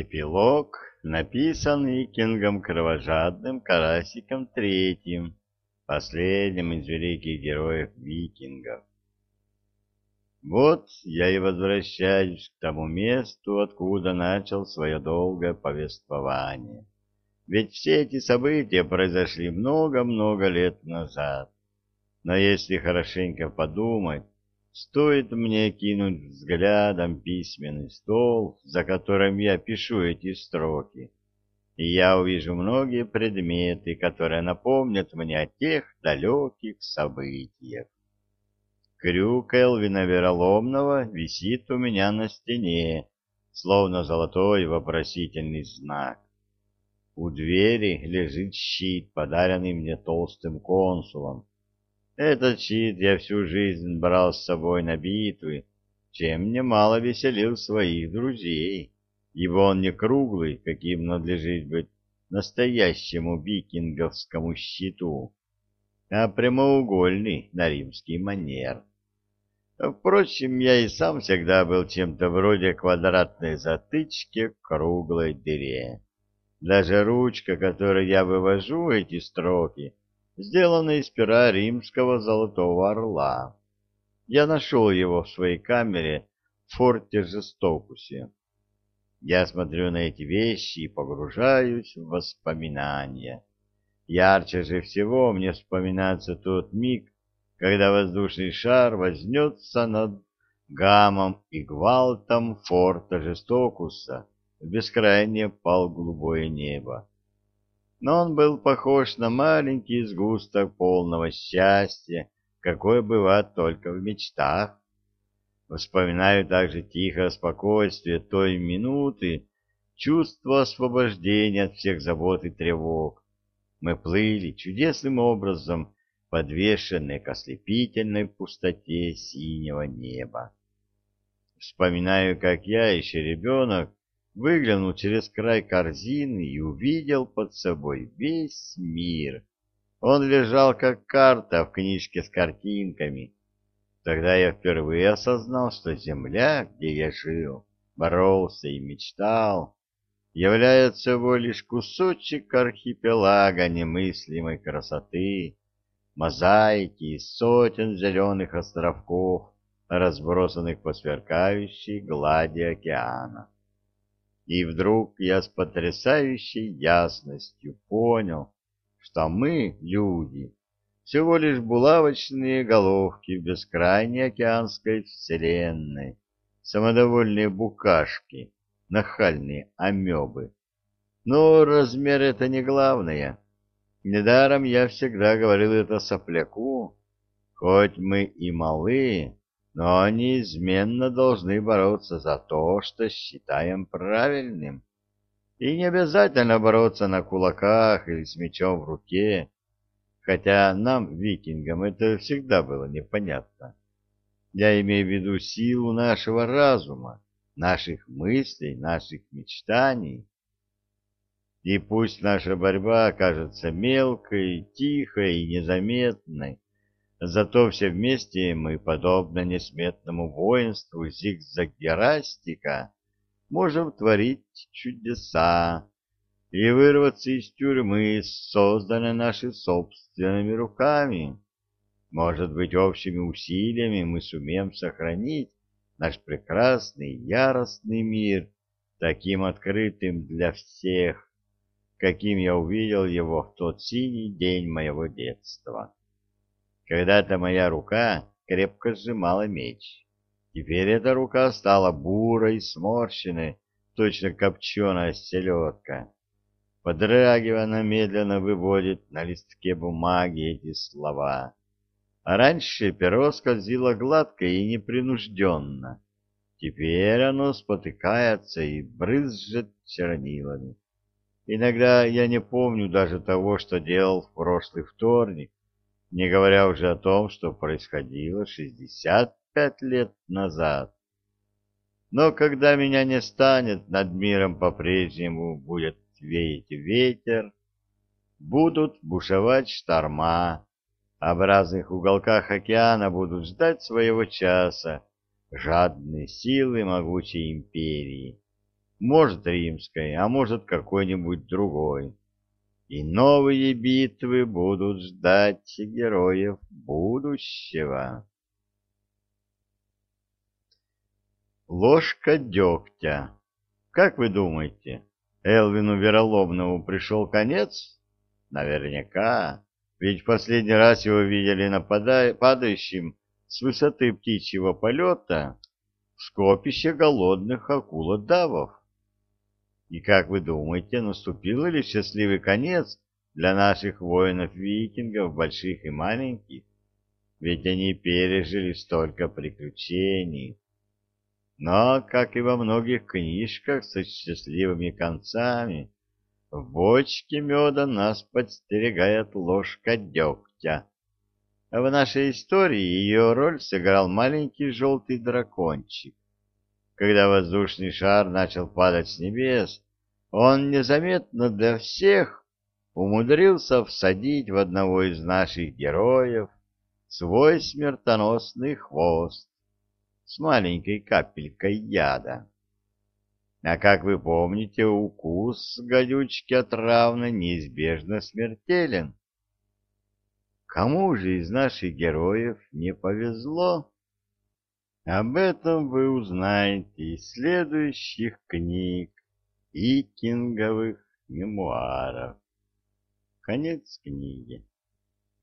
Эпилог, написанный Кингом Кровожадным Карасиком Третьим, последним из великих героев викингов. Вот я и возвращаюсь к тому месту, откуда начал свое долгое повествование. Ведь все эти события произошли много-много лет назад. Но если хорошенько подумать, Стоит мне кинуть взглядом письменный стол, за которым я пишу эти строки, и я увижу многие предметы, которые напомнят мне о тех далеких событиях. Крюк Элвина Вероломного висит у меня на стене, словно золотой вопросительный знак. У двери лежит щит, подаренный мне толстым консулом, этот щит я всю жизнь брал с собой на битвы, чем немало веселил своих друзей, ибо он не круглый, каким надлежит быть настоящему викинговскому щиту, а прямоугольный на римский манер. Впрочем, я и сам всегда был чем-то вроде квадратной затычки к круглой дыре. Даже ручка, которой я вывожу эти строки, сделанный из пера римского золотого орла. Я нашел его в своей камере в форте Жестокусе. Я смотрю на эти вещи и погружаюсь в воспоминания. Ярче же всего мне вспоминается тот миг, когда воздушный шар вознется над гамом и гвалтом форта Жестокуса в бескрайнее полголубое небо но он был похож на маленький сгусток полного счастья, какое бывает только в мечтах. Вспоминаю также тихое спокойствие той минуты, чувство освобождения от всех забот и тревог. Мы плыли чудесным образом, подвешенные к ослепительной пустоте синего неба. Вспоминаю, как я, еще ребенок, выглянул через край корзины и увидел под собой весь мир. Он лежал как карта в книжке с картинками. Тогда я впервые осознал, что земля, где я жил, боролся и мечтал, является всего лишь кусочек архипелага немыслимой красоты, мозаики из сотен зеленых островков, разбросанных по сверкающей глади океана. И вдруг я с потрясающей ясностью понял, что мы, люди, всего лишь булавочные головки в бескрайней океанской вселенной, самодовольные букашки, нахальные амебы. Но размер это не главное. Недаром я всегда говорил это сопляку. Хоть мы и малые, но неизменно должны бороться за то, что считаем правильным. И не обязательно бороться на кулаках или с мечом в руке, хотя нам, викингам, это всегда было непонятно. Я имею в виду силу нашего разума, наших мыслей, наших мечтаний. И пусть наша борьба кажется мелкой, тихой и незаметной, Зато все вместе мы, подобно несметному воинству зигзагерастика, можем творить чудеса и вырваться из тюрьмы, созданной нашими собственными руками. Может быть, общими усилиями мы сумеем сохранить наш прекрасный яростный мир таким открытым для всех, каким я увидел его в тот синий день моего детства. Когда-то моя рука крепко сжимала меч. Теперь эта рука стала бурой, сморщенной, точно копченая селедка. Подрагивая, она медленно выводит на листке бумаги эти слова. А раньше перо скользило гладко и непринужденно. Теперь оно спотыкается и брызжет чернилами. Иногда я не помню даже того, что делал в прошлый вторник, не говоря уже о том, что происходило 65 лет назад. Но когда меня не станет, над миром по-прежнему будет веять ветер, будут бушевать шторма, а в разных уголках океана будут ждать своего часа жадные силы могучей империи. может римской, а может какой-нибудь другой. И новые битвы будут ждать героев будущего. Ложка дегтя. Как вы думаете, Элвину Вероломному пришел конец? Наверняка, ведь в последний раз его видели падающим с высоты птичьего полета в скопище голодных акулодавов. И как вы думаете, наступил ли счастливый конец для наших воинов-викингов, больших и маленьких? Ведь они пережили столько приключений. Но, как и во многих книжках со счастливыми концами, в бочке меда нас подстерегает ложка дегтя. В нашей истории ее роль сыграл маленький желтый дракончик. Когда воздушный шар начал падать с небес, он незаметно для всех умудрился всадить в одного из наших героев свой смертоносный хвост с маленькой капелькой яда. А как вы помните, укус гадючки отравно неизбежно смертелен. Кому же из наших героев не повезло? Об этом вы узнаете из следующих книг и кинговых мемуаров. Конец книги.